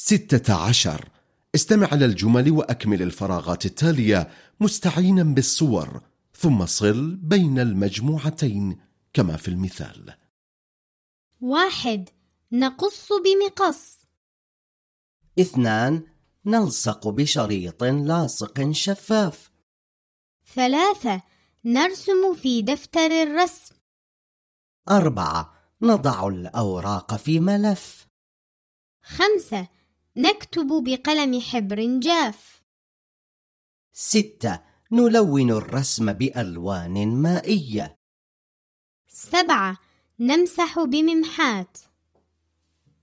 ستة عشر. استمع إلى الجمل وأكمل الفراغات التالية مستعينا بالصور ثم صل بين المجموعتين كما في المثال. واحد. نقص بمقص. اثنان. نلصق بشريط لاصق شفاف. ثلاثة. نرسم في دفتر الرسم. أربعة. نضع الأوراق في ملف. خمسة. نكتب بقلم حبر جاف. ستة. نلون الرسم بألوان مائية. سبعة. نمسح بممحات.